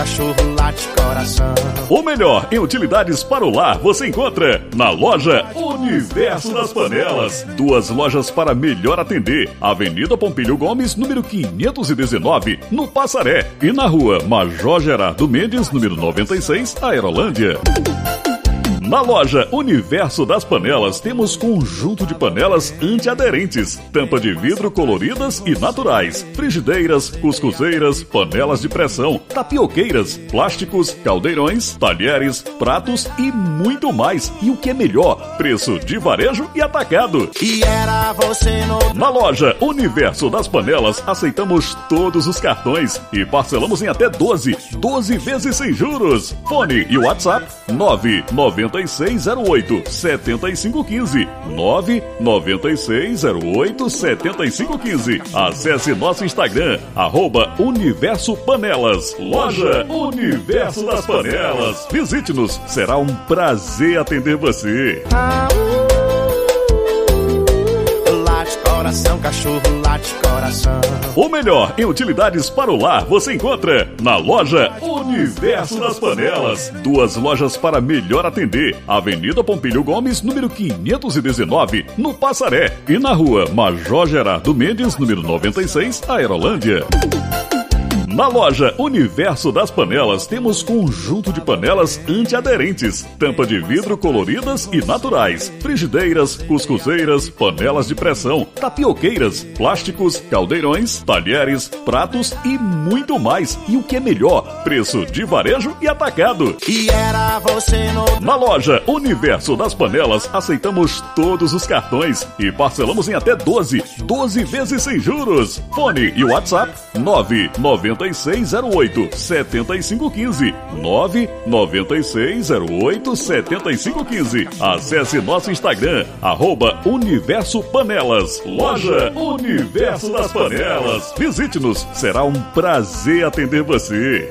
cachorro coração. O melhor em utilidades para o lar você encontra na loja Universo das Panelas. Duas lojas para melhor atender. Avenida Pompilho Gomes, número 519, no Passaré. E na rua Major Gerardo Mendes, número 96, Aerolândia. Na loja Universo das Panelas temos conjunto de panelas antiaderentes, tampa de vidro coloridas e naturais, frigideiras, cuscuzeiras, panelas de pressão, tapioqueiras, plásticos, caldeirões, talheres, pratos e muito mais. E o que é melhor, preço de varejo e atacado. E era você no... Na loja Universo das Panelas aceitamos todos os cartões e parcelamos em até 12, 12 vezes sem juros. Fone e WhatsApp 990 9608 7515 99608 7515. Acesse nosso Instagram, arroba Universo Panelas. Loja Universo das Panelas. Visite-nos, será um prazer atender você. Late coração, cachorro late coração. O melhor em utilidades para o lar você encontra na loja Universo das Panelas. Duas lojas para melhor atender. Avenida Pompilho Gomes, número 519, no Passaré. E na rua Major Gerardo Mendes, número 96, Aerolândia. Na loja Universo das Panelas temos conjunto de panelas antiaderentes, tampa de vidro coloridas e naturais, frigideiras, cuscuzeiras, panelas de pressão, tapioqueiras, plásticos, caldeirões, talheres, pratos e muito mais. E o que é melhor, preço de varejo e atacado. E era você no... Na loja Universo das Panelas aceitamos todos os cartões e parcelamos em até 12, 12 vezes sem juros. Fone e WhatsApp 99608 7515 99608 7515. Acesse nosso Instagram arroba Universo Panelas. Loja Universo das Panelas. Visite-nos, será um prazer atender você.